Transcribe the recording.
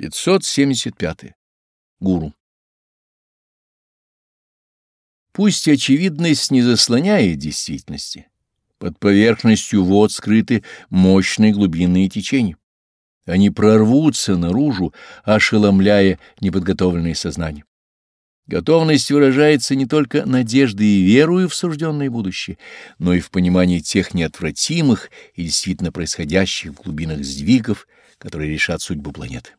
575. Гуру. Пусть очевидность не заслоняет действительности, под поверхностью вод скрыты мощные глубинные течения. Они прорвутся наружу, ошеломляя неподготовленное сознание. Готовность выражается не только надеждой и верою в сужденное будущее, но и в понимании тех неотвратимых и действительно происходящих в глубинах сдвигов, которые решат судьбу планеты.